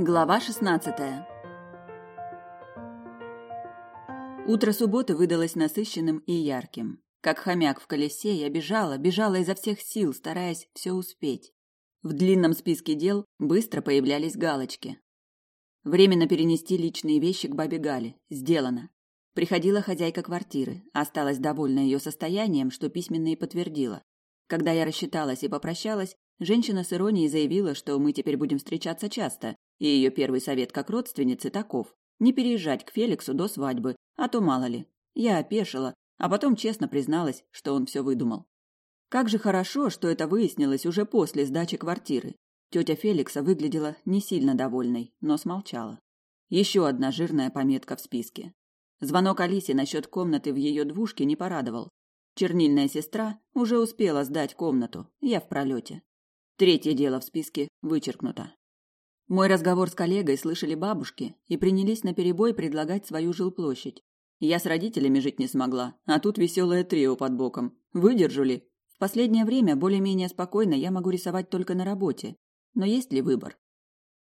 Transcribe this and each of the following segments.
Глава 16. Утро субботы выдалось насыщенным и ярким. Как хомяк в колесе я бежала, бежала изо всех сил, стараясь все успеть. В длинном списке дел быстро появлялись галочки. Временно перенести личные вещи к бабе Гале. Сделано. Приходила хозяйка квартиры, осталась довольна ее состоянием, что письменно и подтвердила. Когда я рассчиталась и попрощалась, женщина с иронией заявила, что мы теперь будем встречаться часто, и ее первый совет как родственницы таков – не переезжать к Феликсу до свадьбы, а то мало ли. Я опешила, а потом честно призналась, что он все выдумал. Как же хорошо, что это выяснилось уже после сдачи квартиры. Тетя Феликса выглядела не сильно довольной, но смолчала. Еще одна жирная пометка в списке. Звонок Алисе насчет комнаты в ее двушке не порадовал. Чернильная сестра уже успела сдать комнату, я в пролете. Третье дело в списке вычеркнуто. Мой разговор с коллегой слышали бабушки и принялись наперебой предлагать свою жилплощадь. Я с родителями жить не смогла, а тут веселое трио под боком. Выдержу ли? В последнее время более-менее спокойно я могу рисовать только на работе. Но есть ли выбор?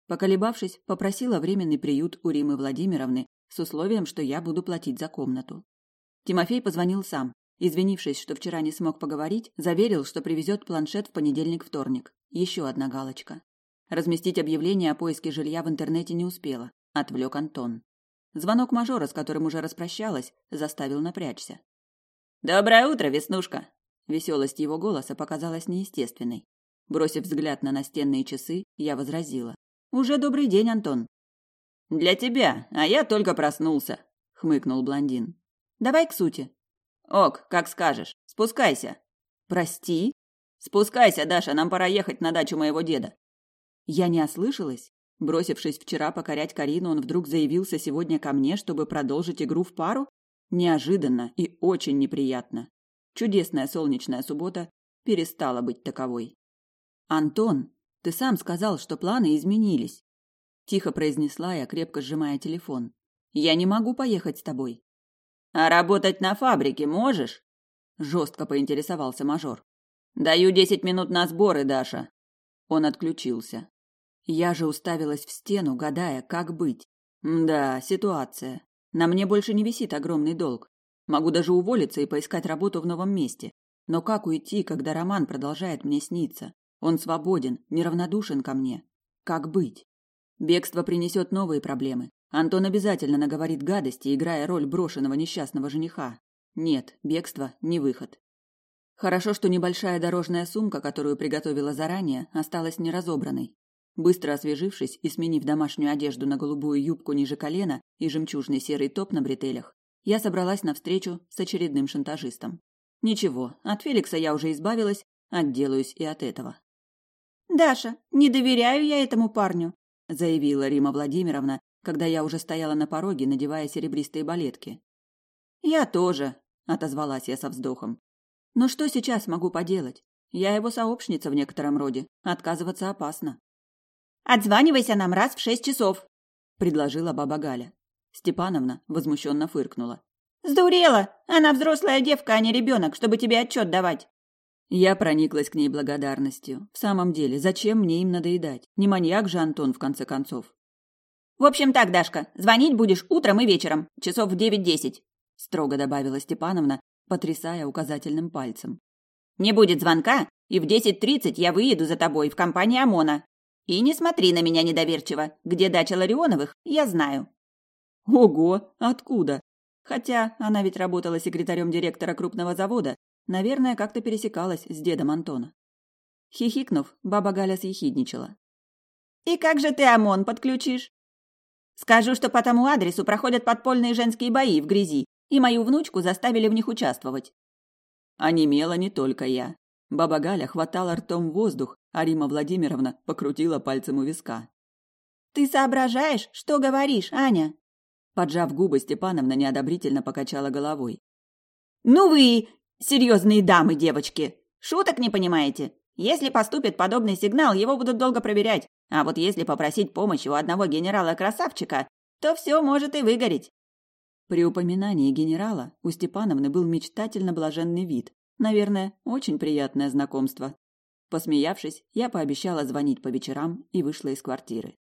Поколебавшись, попросила временный приют у Римы Владимировны с условием, что я буду платить за комнату. Тимофей позвонил сам. Извинившись, что вчера не смог поговорить, заверил, что привезет планшет в понедельник-вторник. Еще одна галочка. Разместить объявление о поиске жилья в интернете не успела. Отвлек Антон. Звонок мажора, с которым уже распрощалась, заставил напрячься. «Доброе утро, Веснушка!» Веселость его голоса показалась неестественной. Бросив взгляд на настенные часы, я возразила. «Уже добрый день, Антон!» «Для тебя, а я только проснулся!» — хмыкнул блондин. «Давай к сути!» «Ок, как скажешь. Спускайся!» «Прости?» «Спускайся, Даша, нам пора ехать на дачу моего деда. Я не ослышалась. Бросившись вчера покорять Карину, он вдруг заявился сегодня ко мне, чтобы продолжить игру в пару? Неожиданно и очень неприятно. Чудесная солнечная суббота перестала быть таковой. «Антон, ты сам сказал, что планы изменились», – тихо произнесла я, крепко сжимая телефон. «Я не могу поехать с тобой». «А работать на фабрике можешь?» – жестко поинтересовался мажор. «Даю десять минут на сборы, Даша». Он отключился. Я же уставилась в стену, гадая, как быть. Да, ситуация. На мне больше не висит огромный долг. Могу даже уволиться и поискать работу в новом месте. Но как уйти, когда Роман продолжает мне сниться? Он свободен, неравнодушен ко мне. Как быть? Бегство принесет новые проблемы. Антон обязательно наговорит гадости, играя роль брошенного несчастного жениха. Нет, бегство не выход. Хорошо, что небольшая дорожная сумка, которую приготовила заранее, осталась неразобранной. Быстро освежившись и сменив домашнюю одежду на голубую юбку ниже колена и жемчужный серый топ на бретелях, я собралась на встречу с очередным шантажистом. Ничего, от Феликса я уже избавилась, отделаюсь и от этого. «Даша, не доверяю я этому парню», заявила Рима Владимировна, когда я уже стояла на пороге, надевая серебристые балетки. «Я тоже», — отозвалась я со вздохом. «Но что сейчас могу поделать? Я его сообщница в некотором роде. Отказываться опасно». Отзванивайся нам раз в шесть часов, предложила баба Галя. Степановна возмущенно фыркнула. Сдурела! Она взрослая девка, а не ребенок, чтобы тебе отчет давать. Я прониклась к ней благодарностью. В самом деле, зачем мне им надоедать? Не маньяк же Антон, в конце концов. В общем так, Дашка, звонить будешь утром и вечером, часов в девять-десять, строго добавила Степановна, потрясая указательным пальцем. Не будет звонка, и в десять тридцать я выеду за тобой в компании ОМОНа. И не смотри на меня недоверчиво. Где дача Ларионовых, я знаю. Ого, откуда? Хотя она ведь работала секретарем директора крупного завода, наверное, как-то пересекалась с дедом Антона. Хихикнув, баба Галя съехидничала. «И как же ты ОМОН подключишь?» «Скажу, что по тому адресу проходят подпольные женские бои в грязи, и мою внучку заставили в них участвовать». А немела не только я. Баба Галя хватала ртом воздух, а Рима Владимировна покрутила пальцем у виска. «Ты соображаешь, что говоришь, Аня?» Поджав губы, Степановна неодобрительно покачала головой. «Ну вы, серьезные дамы, девочки! Шуток не понимаете? Если поступит подобный сигнал, его будут долго проверять. А вот если попросить помощи у одного генерала-красавчика, то все может и выгореть». При упоминании генерала у Степановны был мечтательно блаженный вид. Наверное, очень приятное знакомство. Посмеявшись, я пообещала звонить по вечерам и вышла из квартиры.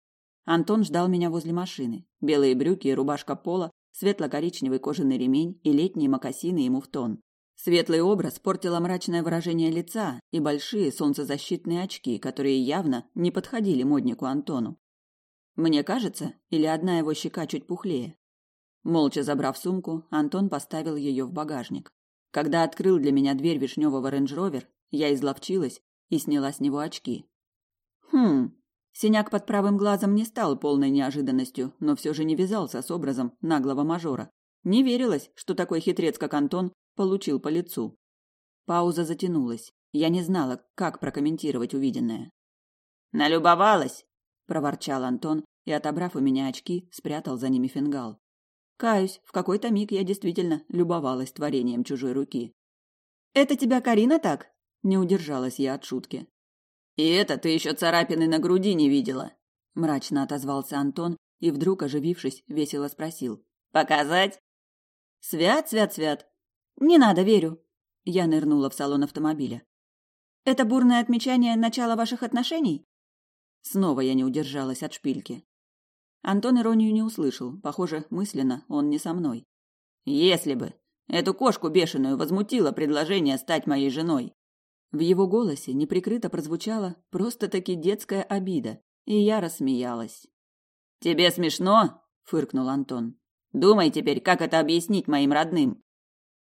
Антон ждал меня возле машины. Белые брюки и рубашка пола, светло-коричневый кожаный ремень и летние мокасины ему в тон. Светлый образ портило мрачное выражение лица и большие солнцезащитные очки, которые явно не подходили моднику Антону. Мне кажется, или одна его щека чуть пухлее. Молча забрав сумку, Антон поставил ее в багажник. Когда открыл для меня дверь вишневого Range Rover, я изловчилась и сняла с него очки. Хм, синяк под правым глазом не стал полной неожиданностью, но все же не вязался с образом наглого мажора. Не верилось, что такой хитрец, как Антон, получил по лицу. Пауза затянулась. Я не знала, как прокомментировать увиденное. «Налюбовалась!» – проворчал Антон и, отобрав у меня очки, спрятал за ними фингал. Каюсь, в какой-то миг я действительно любовалась творением чужой руки. «Это тебя Карина так?» – не удержалась я от шутки. «И это ты еще царапины на груди не видела!» – мрачно отозвался Антон и вдруг, оживившись, весело спросил. «Показать?» «Свят, свят, свят!» «Не надо, верю!» Я нырнула в салон автомобиля. «Это бурное отмечание начала ваших отношений?» Снова я не удержалась от шпильки. Антон иронию не услышал. Похоже, мысленно он не со мной. Если бы эту кошку бешеную возмутило предложение стать моей женой. В его голосе неприкрыто прозвучала просто-таки детская обида, и я рассмеялась. Тебе смешно? фыркнул Антон. Думай теперь, как это объяснить моим родным.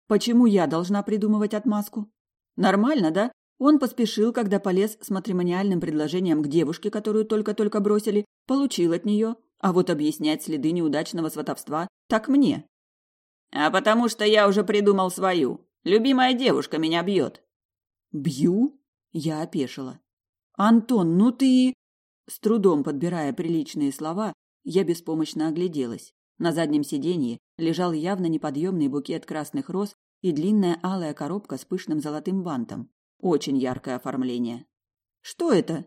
Почему я должна придумывать отмазку? Нормально, да? Он поспешил, когда полез с матримониальным предложением к девушке, которую только-только бросили, получил от нее, а вот объяснять следы неудачного сватовства так мне. А потому что я уже придумал свою. Любимая девушка меня бьет. Бью? Я опешила. Антон, ну ты... С трудом подбирая приличные слова, я беспомощно огляделась. На заднем сиденье лежал явно неподъемный букет красных роз и длинная алая коробка с пышным золотым бантом. Очень яркое оформление. Что это?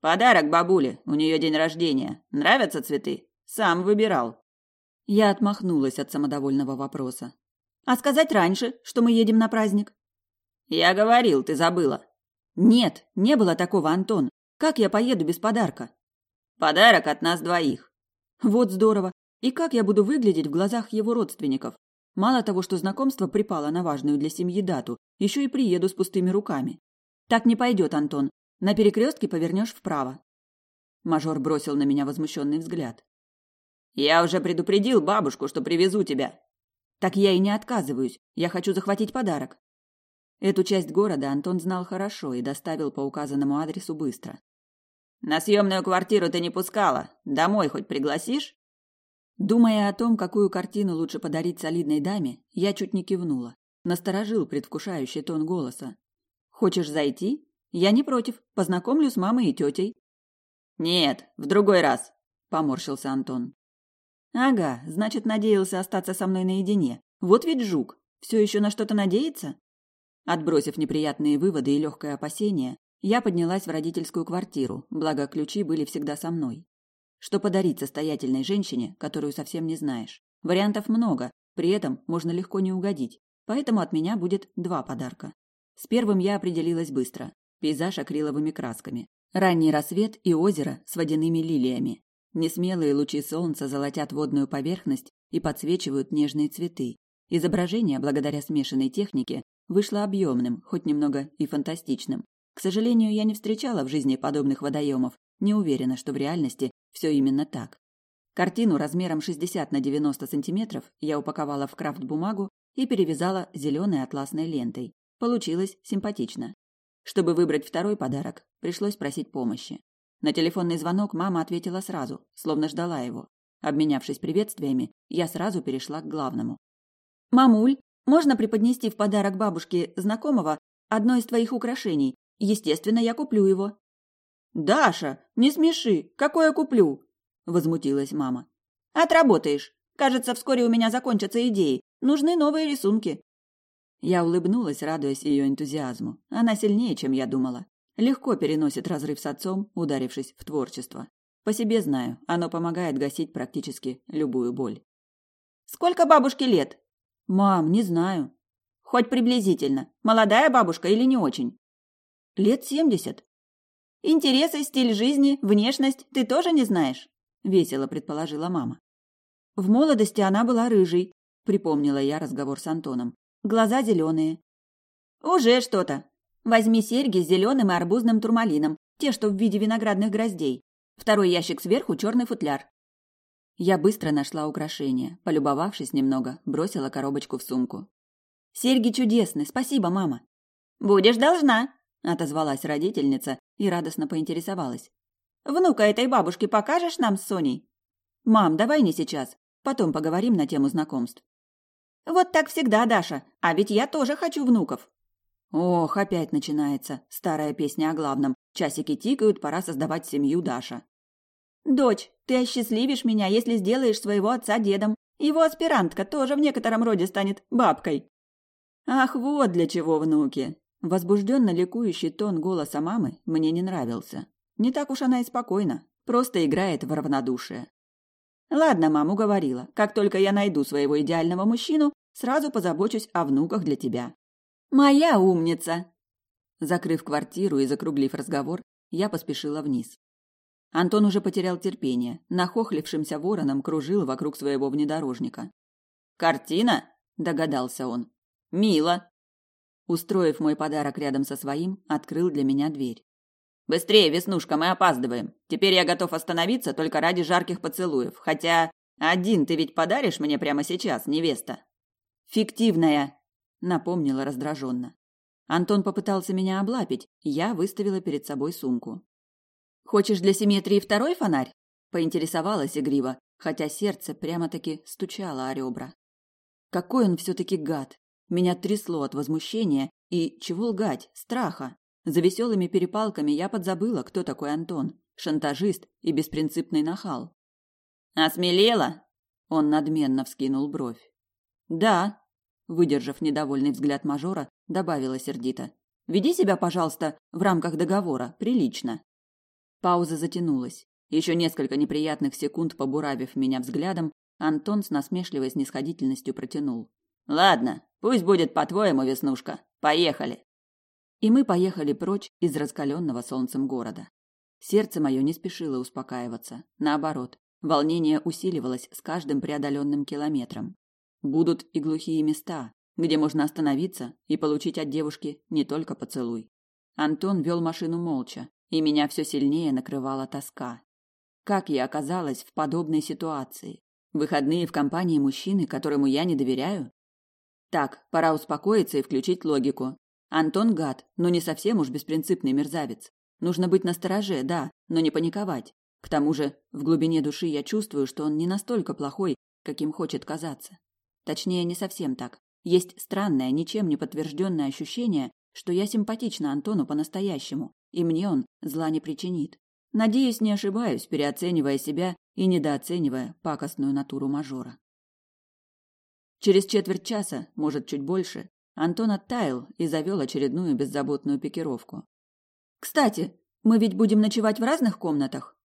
Подарок бабуле, у нее день рождения. Нравятся цветы? Сам выбирал. Я отмахнулась от самодовольного вопроса. А сказать раньше, что мы едем на праздник? Я говорил, ты забыла. Нет, не было такого, Антон. Как я поеду без подарка? Подарок от нас двоих. Вот здорово. И как я буду выглядеть в глазах его родственников? Мало того, что знакомство припало на важную для семьи дату, еще и приеду с пустыми руками. Так не пойдет, Антон. На перекрестке повернешь вправо. Мажор бросил на меня возмущенный взгляд. Я уже предупредил бабушку, что привезу тебя. Так я и не отказываюсь. Я хочу захватить подарок. Эту часть города Антон знал хорошо и доставил по указанному адресу быстро. На съемную квартиру ты не пускала. Домой хоть пригласишь? Думая о том, какую картину лучше подарить солидной даме, я чуть не кивнула. Насторожил предвкушающий тон голоса. Хочешь зайти? Я не против. Познакомлю с мамой и тетей. Нет, в другой раз, поморщился Антон. Ага, значит, надеялся остаться со мной наедине. Вот ведь жук. Все еще на что-то надеется? Отбросив неприятные выводы и легкое опасение, я поднялась в родительскую квартиру, благо ключи были всегда со мной. Что подарить состоятельной женщине, которую совсем не знаешь? Вариантов много, при этом можно легко не угодить, поэтому от меня будет два подарка. С первым я определилась быстро. Пейзаж акриловыми красками. Ранний рассвет и озеро с водяными лилиями. Несмелые лучи солнца золотят водную поверхность и подсвечивают нежные цветы. Изображение, благодаря смешанной технике, вышло объемным, хоть немного и фантастичным. К сожалению, я не встречала в жизни подобных водоемов, не уверена, что в реальности все именно так. Картину размером 60 на 90 сантиметров я упаковала в крафт-бумагу и перевязала зеленой атласной лентой. Получилось симпатично. Чтобы выбрать второй подарок, пришлось просить помощи. На телефонный звонок мама ответила сразу, словно ждала его. Обменявшись приветствиями, я сразу перешла к главному. «Мамуль, можно преподнести в подарок бабушке знакомого одно из твоих украшений? Естественно, я куплю его». «Даша, не смеши! Какое куплю?» – возмутилась мама. «Отработаешь. Кажется, вскоре у меня закончатся идеи. Нужны новые рисунки. Я улыбнулась, радуясь ее энтузиазму. Она сильнее, чем я думала. Легко переносит разрыв с отцом, ударившись в творчество. По себе знаю, оно помогает гасить практически любую боль. Сколько бабушке лет? Мам, не знаю. Хоть приблизительно. Молодая бабушка или не очень? Лет семьдесят. Интересы, стиль жизни, внешность ты тоже не знаешь? весело предположила мама. В молодости она была рыжей, припомнила я разговор с Антоном. Глаза зеленые. Уже что-то. Возьми серьги с зеленым и арбузным турмалином, те, что в виде виноградных гроздей. Второй ящик сверху черный футляр. Я быстро нашла украшение, полюбовавшись немного, бросила коробочку в сумку. Серьги чудесны, спасибо, мама. Будешь должна, отозвалась родительница и радостно поинтересовалась. Внука этой бабушки покажешь нам с Соней? Мам, давай не сейчас. Потом поговорим на тему знакомств. Вот так всегда, Даша. А ведь я тоже хочу внуков. Ох, опять начинается старая песня о главном. Часики тикают, пора создавать семью, Даша. Дочь, ты осчастливишь меня, если сделаешь своего отца дедом. Его аспирантка тоже в некотором роде станет бабкой. Ах, вот для чего внуки. Возбужденно ликующий тон голоса мамы мне не нравился. Не так уж она и спокойна, просто играет в равнодушие. Ладно, мама уговорила. Как только я найду своего идеального мужчину, сразу позабочусь о внуках для тебя. Моя умница. Закрыв квартиру и закруглив разговор, я поспешила вниз. Антон уже потерял терпение, нахохлившимся вороном кружил вокруг своего внедорожника. Картина, догадался он. Мило. Устроив мой подарок рядом со своим, открыл для меня дверь. Быстрее, Веснушка, мы опаздываем. Теперь я готов остановиться только ради жарких поцелуев. Хотя один ты ведь подаришь мне прямо сейчас, невеста. Фиктивная, напомнила раздраженно. Антон попытался меня облапить, я выставила перед собой сумку. Хочешь для симметрии второй фонарь? поинтересовалась игриво, хотя сердце прямо-таки стучало о ребра. Какой он все таки гад. Меня трясло от возмущения и чего лгать, страха. За веселыми перепалками я подзабыла, кто такой Антон, шантажист и беспринципный нахал. Осмелела? Он надменно вскинул бровь. Да, выдержав недовольный взгляд мажора, добавила сердито: "Веди себя, пожалуйста, в рамках договора, прилично". Пауза затянулась. Еще несколько неприятных секунд побуравив меня взглядом, Антон с насмешливой снисходительностью протянул: "Ладно, пусть будет по-твоему, Веснушка. Поехали". И мы поехали прочь из раскаленного солнцем города. Сердце мое не спешило успокаиваться. Наоборот, волнение усиливалось с каждым преодоленным километром. Будут и глухие места, где можно остановиться и получить от девушки не только поцелуй. Антон вел машину молча, и меня все сильнее накрывала тоска. Как я оказалась в подобной ситуации? Выходные в компании мужчины, которому я не доверяю? Так, пора успокоиться и включить логику. Антон гад, но не совсем уж беспринципный мерзавец. Нужно быть настороже, да, но не паниковать. К тому же, в глубине души я чувствую, что он не настолько плохой, каким хочет казаться. Точнее, не совсем так. Есть странное, ничем не подтвержденное ощущение, что я симпатична Антону по-настоящему, и мне он зла не причинит. Надеюсь, не ошибаюсь, переоценивая себя и недооценивая пакостную натуру мажора. Через четверть часа, может, чуть больше, Антон оттаял и завел очередную беззаботную пикировку. «Кстати, мы ведь будем ночевать в разных комнатах?»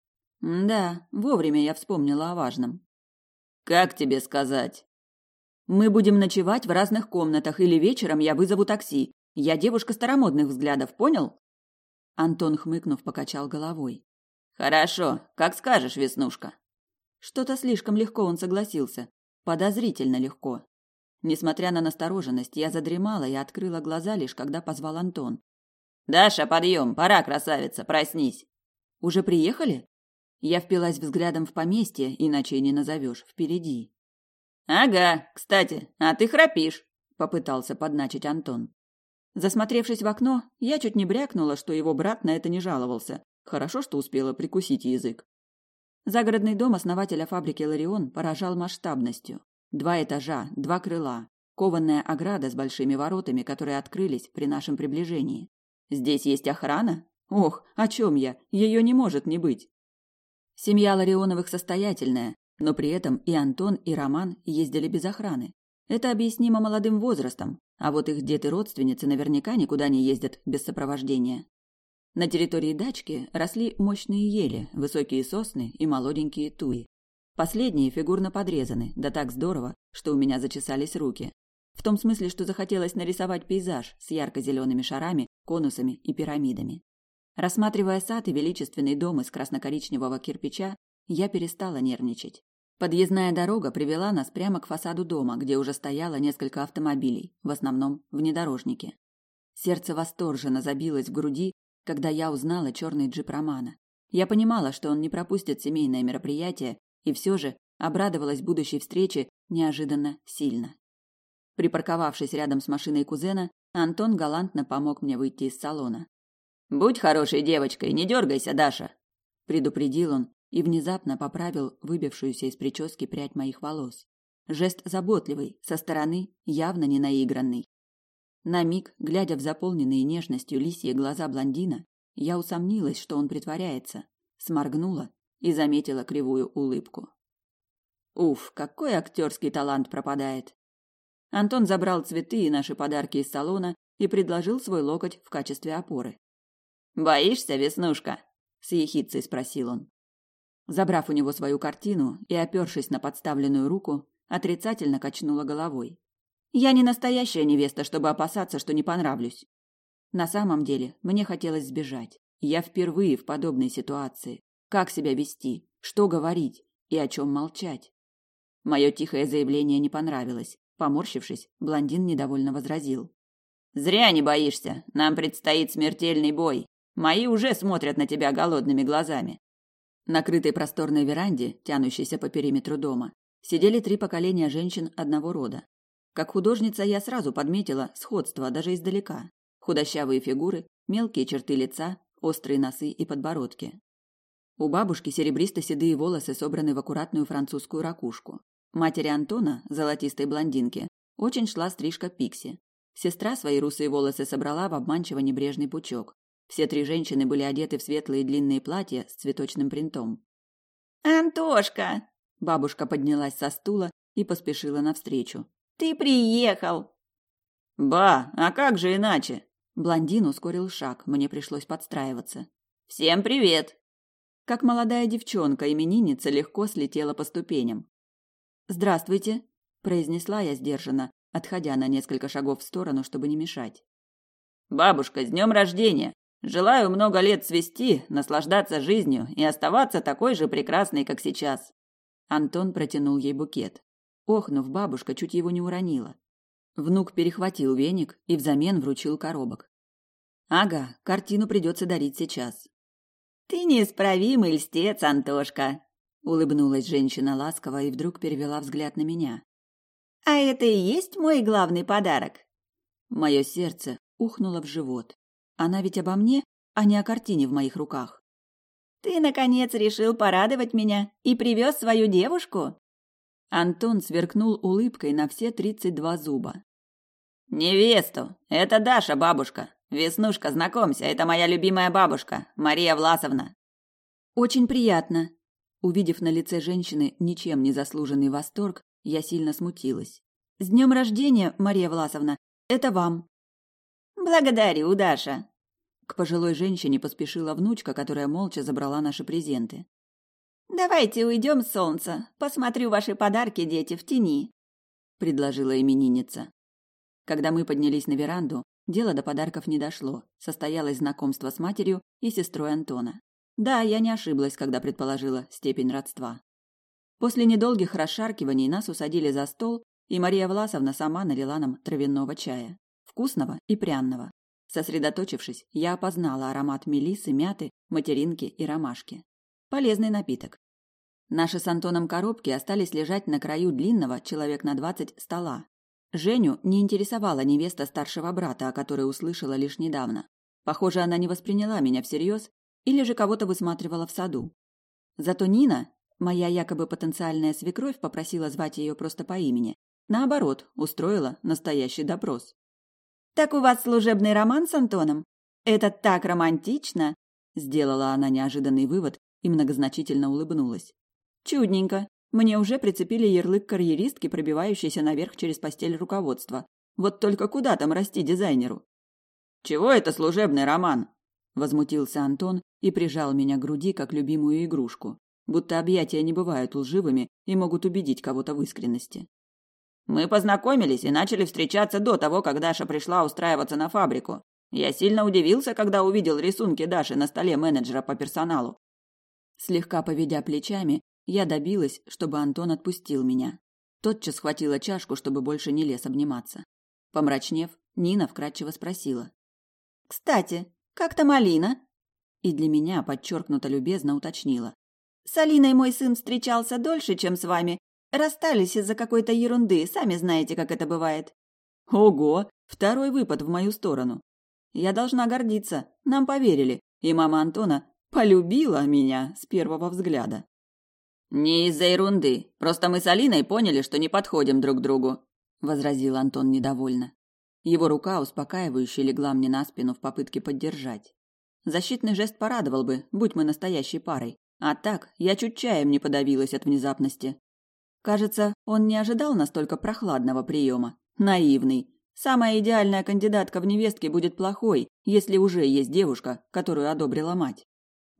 «Да, вовремя я вспомнила о важном». «Как тебе сказать?» «Мы будем ночевать в разных комнатах, или вечером я вызову такси. Я девушка старомодных взглядов, понял?» Антон, хмыкнув, покачал головой. «Хорошо, как скажешь, Веснушка». Что-то слишком легко он согласился. Подозрительно легко. Несмотря на настороженность, я задремала и открыла глаза лишь когда позвал Антон. Даша, подъем, пора, красавица, проснись. Уже приехали? Я впилась взглядом в поместье, иначе и не назовешь, впереди. Ага, кстати, а ты храпишь, попытался подначить Антон. Засмотревшись в окно, я чуть не брякнула, что его брат на это не жаловался. Хорошо, что успела прикусить язык. Загородный дом основателя фабрики Ларион поражал масштабностью. Два этажа, два крыла, кованная ограда с большими воротами, которые открылись при нашем приближении. Здесь есть охрана? Ох, о чем я? Ее не может не быть. Семья Ларионовых состоятельная, но при этом и Антон, и Роман ездили без охраны. Это объяснимо молодым возрастом, а вот их дед и родственницы наверняка никуда не ездят без сопровождения. На территории дачки росли мощные ели, высокие сосны и молоденькие туи. Последние фигурно подрезаны, да так здорово, что у меня зачесались руки. В том смысле, что захотелось нарисовать пейзаж с ярко-зелеными шарами, конусами и пирамидами. Рассматривая сад и величественный дом из красно-коричневого кирпича, я перестала нервничать. Подъездная дорога привела нас прямо к фасаду дома, где уже стояло несколько автомобилей, в основном внедорожники. Сердце восторженно забилось в груди, когда я узнала черный джип Романа. Я понимала, что он не пропустит семейное мероприятие, и все же обрадовалась будущей встрече неожиданно сильно. Припарковавшись рядом с машиной кузена, Антон галантно помог мне выйти из салона. «Будь хорошей девочкой, не дергайся, Даша!» предупредил он и внезапно поправил выбившуюся из прически прядь моих волос. Жест заботливый, со стороны явно не наигранный. На миг, глядя в заполненные нежностью лисьи глаза блондина, я усомнилась, что он притворяется, сморгнула и заметила кривую улыбку. Уф, какой актерский талант пропадает. Антон забрал цветы и наши подарки из салона и предложил свой локоть в качестве опоры. Боишься, Веснушка? с ехидцей спросил он. Забрав у него свою картину и опершись на подставленную руку, отрицательно качнула головой. Я не настоящая невеста, чтобы опасаться, что не понравлюсь. На самом деле, мне хотелось сбежать. Я впервые в подобной ситуации. Как себя вести, что говорить и о чем молчать? Мое тихое заявление не понравилось. Поморщившись, блондин недовольно возразил: "Зря не боишься. Нам предстоит смертельный бой. Мои уже смотрят на тебя голодными глазами". На крытой просторной веранде, тянущейся по периметру дома, сидели три поколения женщин одного рода. Как художница я сразу подметила сходство даже издалека. Худощавые фигуры, мелкие черты лица, острые носы и подбородки. У бабушки серебристо-седые волосы собраны в аккуратную французскую ракушку. Матери Антона, золотистой блондинки, очень шла стрижка пикси. Сестра свои русые волосы собрала в обманчиво небрежный пучок. Все три женщины были одеты в светлые длинные платья с цветочным принтом. «Антошка!» Бабушка поднялась со стула и поспешила навстречу. Ты приехал. Ба, а как же иначе? Блондин ускорил шаг, мне пришлось подстраиваться. Всем привет. Как молодая девчонка, именинница легко слетела по ступеням. Здравствуйте, произнесла я сдержанно, отходя на несколько шагов в сторону, чтобы не мешать. Бабушка, с днем рождения! Желаю много лет свести, наслаждаться жизнью и оставаться такой же прекрасной, как сейчас. Антон протянул ей букет. Охнув, бабушка чуть его не уронила. Внук перехватил веник и взамен вручил коробок. Ага, картину придется дарить сейчас. Ты неисправимый льстец, Антошка, улыбнулась женщина ласково и вдруг перевела взгляд на меня. А это и есть мой главный подарок. Мое сердце ухнуло в живот. Она ведь обо мне, а не о картине в моих руках. Ты наконец решил порадовать меня и привез свою девушку? Антон сверкнул улыбкой на все тридцать два зуба. Невесту. Это Даша, бабушка. Веснушка, знакомься, это моя любимая бабушка, Мария Власовна. Очень приятно. Увидев на лице женщины ничем не заслуженный восторг, я сильно смутилась. С днем рождения, Мария Власовна. Это вам. Благодарю, Даша. К пожилой женщине поспешила внучка, которая молча забрала наши презенты. Давайте уйдем с солнца. Посмотрю ваши подарки, дети, в тени, предложила именинница. Когда мы поднялись на веранду, дело до подарков не дошло. Состоялось знакомство с матерью и сестрой Антона. Да, я не ошиблась, когда предположила степень родства. После недолгих расшаркиваний нас усадили за стол, и Мария Власовна сама налила нам травяного чая, вкусного и пряного. Сосредоточившись, я опознала аромат мелисы, мяты, материнки и ромашки. Полезный напиток. Наши с Антоном коробки остались лежать на краю длинного, человек на двадцать, стола. Женю не интересовала невеста старшего брата, о которой услышала лишь недавно. Похоже, она не восприняла меня всерьез или же кого-то высматривала в саду. Зато Нина, моя якобы потенциальная свекровь, попросила звать ее просто по имени. Наоборот, устроила настоящий допрос. «Так у вас служебный роман с Антоном? Это так романтично!» Сделала она неожиданный вывод и многозначительно улыбнулась. Чудненько. Мне уже прицепили ярлык карьеристки, пробивающейся наверх через постель руководства. Вот только куда там расти дизайнеру? Чего это служебный роман? возмутился Антон и прижал меня к груди как любимую игрушку, будто объятия не бывают лживыми и могут убедить кого-то в искренности. Мы познакомились и начали встречаться до того, как Даша пришла устраиваться на фабрику. Я сильно удивился, когда увидел рисунки Даши на столе менеджера по персоналу. Слегка поведя плечами, я добилась, чтобы Антон отпустил меня. Тотчас схватила чашку, чтобы больше не лез обниматься. Помрачнев, Нина вкратчиво спросила. «Кстати, как то Малина?» И для меня подчеркнуто любезно уточнила. «С Алиной мой сын встречался дольше, чем с вами. Расстались из-за какой-то ерунды, сами знаете, как это бывает». «Ого! Второй выпад в мою сторону. Я должна гордиться. Нам поверили, и мама Антона полюбила меня с первого взгляда». «Не из-за ерунды. Просто мы с Алиной поняли, что не подходим друг другу», — возразил Антон недовольно. Его рука успокаивающе легла мне на спину в попытке поддержать. Защитный жест порадовал бы, будь мы настоящей парой. А так, я чуть чаем не подавилась от внезапности. Кажется, он не ожидал настолько прохладного приема. Наивный. Самая идеальная кандидатка в невестки будет плохой, если уже есть девушка, которую одобрила мать.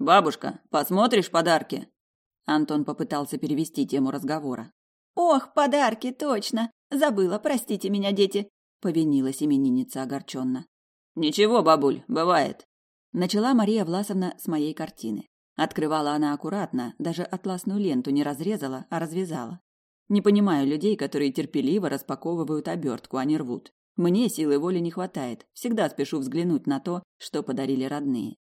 «Бабушка, посмотришь подарки?» Антон попытался перевести тему разговора. «Ох, подарки, точно! Забыла, простите меня, дети повинилась именинница огорченно. Ничего, бабуль, бывает. Начала Мария Власовна с моей картины. Открывала она аккуратно, даже атласную ленту не разрезала, а развязала. Не понимаю людей, которые терпеливо распаковывают обертку, а не рвут. Мне силы воли не хватает. Всегда спешу взглянуть на то, что подарили родные.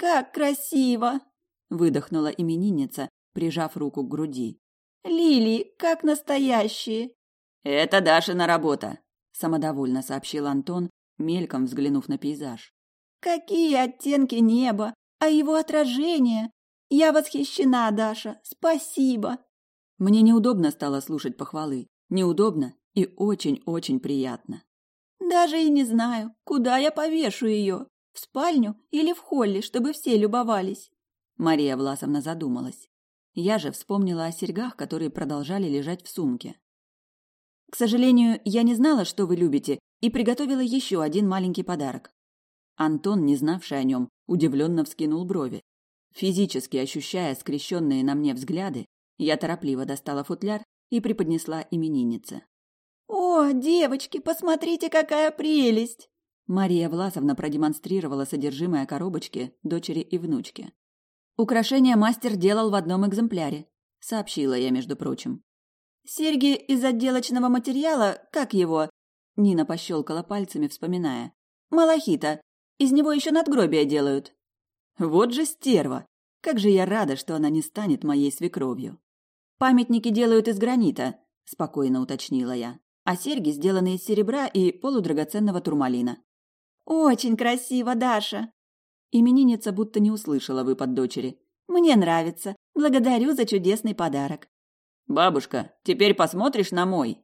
Как красиво, выдохнула именинница, прижав руку к груди. Лилии, как настоящие. Это Дашина работа, самодовольно сообщил Антон, мельком взглянув на пейзаж. Какие оттенки неба, а его отражение! Я восхищена, Даша. Спасибо. Мне неудобно стало слушать похвалы. Неудобно и очень-очень приятно. Даже и не знаю, куда я повешу ее. В спальню или в холле, чтобы все любовались. Мария Власовна задумалась. Я же вспомнила о серьгах, которые продолжали лежать в сумке. К сожалению, я не знала, что вы любите, и приготовила еще один маленький подарок. Антон, не знавший о нем, удивленно вскинул брови. Физически ощущая скрещенные на мне взгляды, я торопливо достала футляр и преподнесла имениннице. «О, девочки, посмотрите, какая прелесть!» Мария Власовна продемонстрировала содержимое коробочки дочери и внучке. «Украшение мастер делал в одном экземпляре», — сообщила я, между прочим. Серьги из отделочного материала, как его? Нина пощелкала пальцами, вспоминая. Малахита. Из него еще надгробия делают. Вот же стерва. Как же я рада, что она не станет моей свекровью. Памятники делают из гранита, спокойно уточнила я. А серьги сделаны из серебра и полудрагоценного турмалина. Очень красиво, Даша. Именинница будто не услышала выпад дочери. Мне нравится. Благодарю за чудесный подарок. «Бабушка, теперь посмотришь на мой?»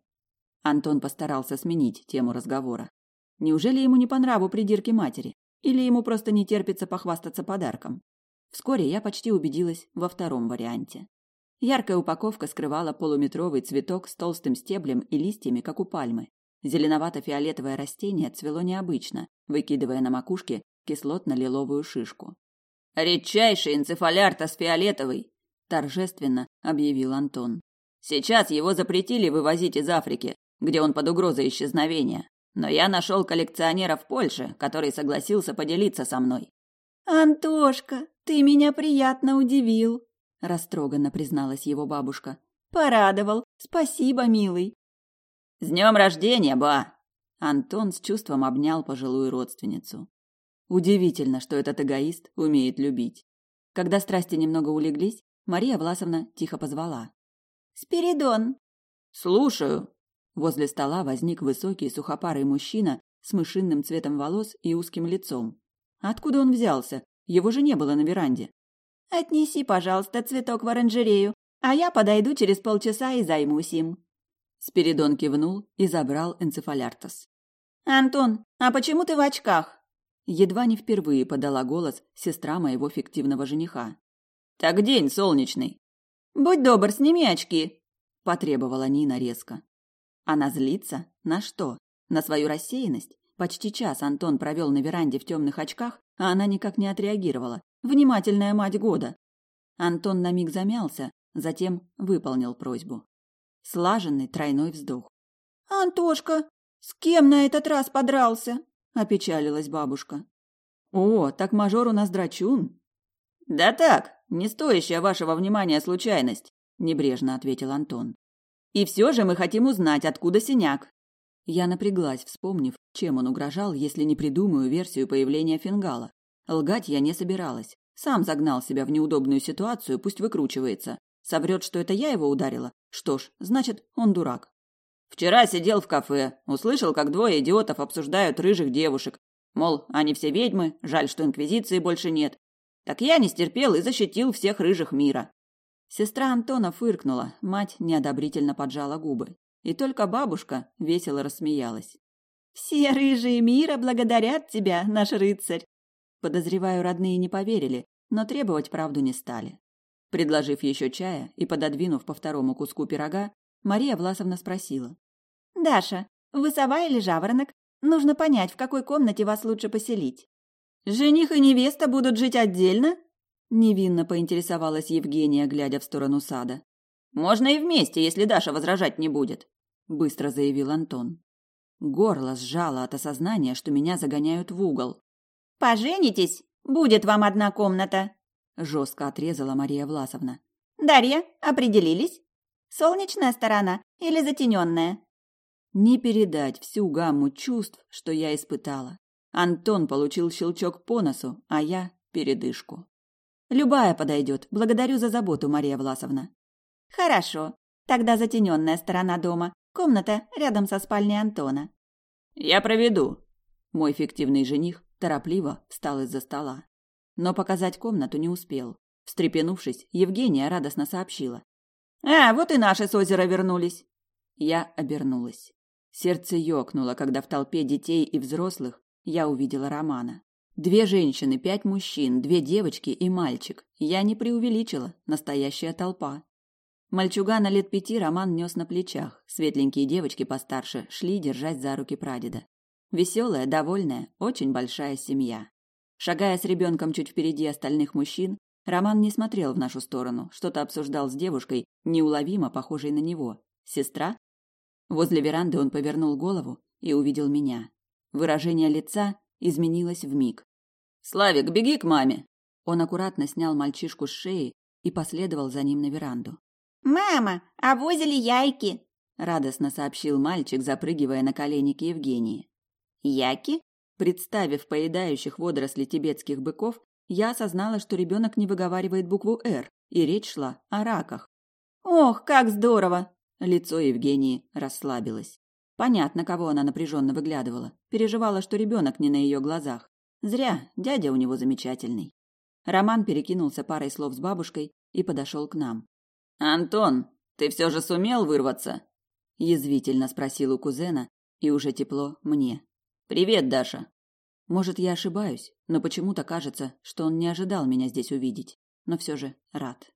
Антон постарался сменить тему разговора. Неужели ему не по нраву придирки матери? Или ему просто не терпится похвастаться подарком? Вскоре я почти убедилась во втором варианте. Яркая упаковка скрывала полуметровый цветок с толстым стеблем и листьями, как у пальмы. Зеленовато-фиолетовое растение цвело необычно, выкидывая на макушке кислотно-лиловую шишку. «Редчайший энцефаляртос фиолетовый!» – торжественно объявил Антон. Сейчас его запретили вывозить из Африки, где он под угрозой исчезновения. Но я нашел коллекционера в Польше, который согласился поделиться со мной. Антошка, ты меня приятно удивил, растроганно призналась его бабушка. Порадовал. Спасибо, милый. С днем рождения, ба! Антон с чувством обнял пожилую родственницу. Удивительно, что этот эгоист умеет любить. Когда страсти немного улеглись, Мария Власовна тихо позвала: Спиридон. Слушаю. Возле стола возник высокий сухопарый мужчина с мышинным цветом волос и узким лицом. Откуда он взялся? Его же не было на веранде. Отнеси, пожалуйста, цветок в оранжерею, а я подойду через полчаса и займусь им. Спиридон кивнул и забрал энцефаляртос. Антон, а почему ты в очках? Едва не впервые подала голос сестра моего фиктивного жениха. Так день солнечный. Будь добр, сними очки, потребовала Нина резко. Она злится? На что? На свою рассеянность? Почти час Антон провел на веранде в темных очках, а она никак не отреагировала. Внимательная мать года. Антон на миг замялся, затем выполнил просьбу. Слаженный тройной вздох. «Антошка, с кем на этот раз подрался?» – опечалилась бабушка. «О, так мажор у нас драчун?» «Да так, не стоящая вашего внимания случайность, небрежно ответил Антон. И все же мы хотим узнать, откуда синяк. Я напряглась, вспомнив, чем он угрожал, если не придумаю версию появления фингала. Лгать я не собиралась. Сам загнал себя в неудобную ситуацию, пусть выкручивается. Соврет, что это я его ударила. Что ж, значит, он дурак. Вчера сидел в кафе, услышал, как двое идиотов обсуждают рыжих девушек. Мол, они все ведьмы, жаль, что инквизиции больше нет. Так я не стерпел и защитил всех рыжих мира. Сестра Антона фыркнула, мать неодобрительно поджала губы. И только бабушка весело рассмеялась. «Все рыжие мира благодарят тебя, наш рыцарь!» Подозреваю, родные не поверили, но требовать правду не стали. Предложив еще чая и пододвинув по второму куску пирога, Мария Власовна спросила. «Даша, вы сова или жаворонок? Нужно понять, в какой комнате вас лучше поселить». «Жених и невеста будут жить отдельно?» Невинно поинтересовалась Евгения, глядя в сторону сада. «Можно и вместе, если Даша возражать не будет», — быстро заявил Антон. Горло сжало от осознания, что меня загоняют в угол. «Поженитесь, будет вам одна комната», — жестко отрезала Мария Власовна. «Дарья, определились? Солнечная сторона или затененная?» Не передать всю гамму чувств, что я испытала. Антон получил щелчок по носу, а я – передышку. Любая подойдет. Благодарю за заботу, Мария Власовна. Хорошо. Тогда затененная сторона дома. Комната рядом со спальней Антона. Я проведу. Мой фиктивный жених торопливо встал из-за стола. Но показать комнату не успел. Встрепенувшись, Евгения радостно сообщила. «А, вот и наши с озера вернулись!» Я обернулась. Сердце ёкнуло, когда в толпе детей и взрослых я увидела Романа. Две женщины, пять мужчин, две девочки и мальчик. Я не преувеличила, настоящая толпа. Мальчугана лет пяти Роман нес на плечах. Светленькие девочки постарше шли держать за руки прадеда. Веселая, довольная, очень большая семья. Шагая с ребенком чуть впереди остальных мужчин, Роман не смотрел в нашу сторону, что-то обсуждал с девушкой, неуловимо похожей на него. Сестра? Возле веранды он повернул голову и увидел меня. Выражение лица изменилось в миг. Славик, беги к маме. Он аккуратно снял мальчишку с шеи и последовал за ним на веранду. Мама, а возили яйки, радостно сообщил мальчик, запрыгивая на колени к Евгении. Яки? Представив поедающих водоросли тибетских быков, я осознала, что ребенок не выговаривает букву «Р», и речь шла о раках. «Ох, как здорово!» Лицо Евгении расслабилось. Понятно, кого она напряженно выглядывала. Переживала, что ребенок не на ее глазах. Зря, дядя у него замечательный. Роман перекинулся парой слов с бабушкой и подошел к нам. «Антон, ты все же сумел вырваться?» Язвительно спросил у кузена, и уже тепло мне. «Привет, Даша!» Может, я ошибаюсь, но почему-то кажется, что он не ожидал меня здесь увидеть, но все же рад.